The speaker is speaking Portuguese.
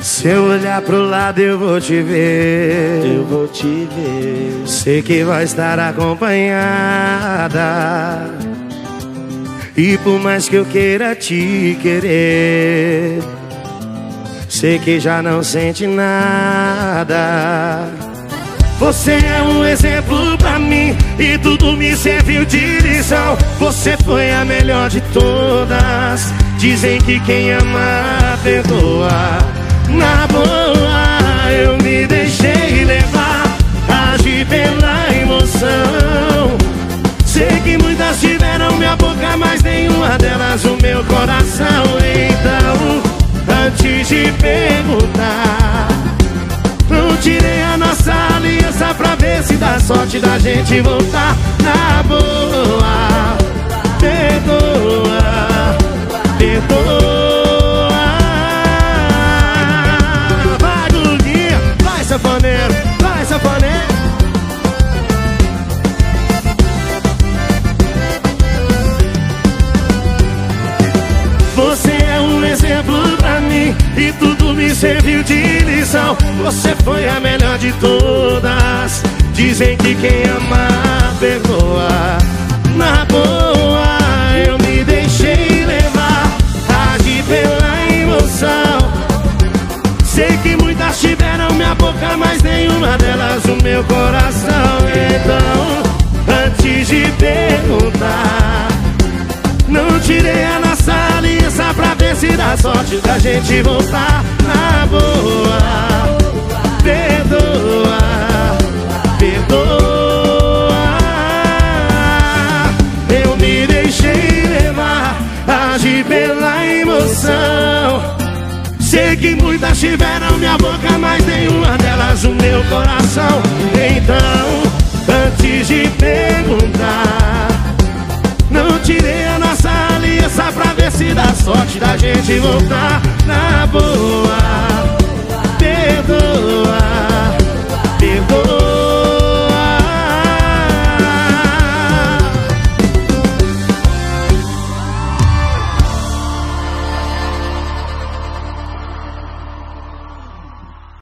Se eu olhar pro lado eu vou te ver. Eu vou te ver. Sei que vai estar acompanhada. E por mais que eu queira te querer Sei que já não sente nada Você é um exemplo pra mim E tudo me serviu de lição. Você foi a melhor de todas. Dizem que quem ama perdoa. Na boa eu me deixei levar. Agi pela emoção. Sei que muitas tiveram minha boca Mas nenhuma delas o meu coração. Então, antes de perguntar tirei a nossa aliança Pra ver se dá sorte da gente voltar Na boa serviu de lição. Você foi a melhor de todas. Dizem que quem ama perdoa. Na boa eu me deixei levar. Agi pela emoção. Sei que muitas tiveram minha boca, mas nenhuma delas o meu coração. Então, dá sorte da gente voltar na boa. Perdoa, perdoa. Eu me deixei levar, agi pela emoção. Sei que muitas tiveram minha boca, mas nenhuma delas o meu coração. Sorte da gente voltar na boa.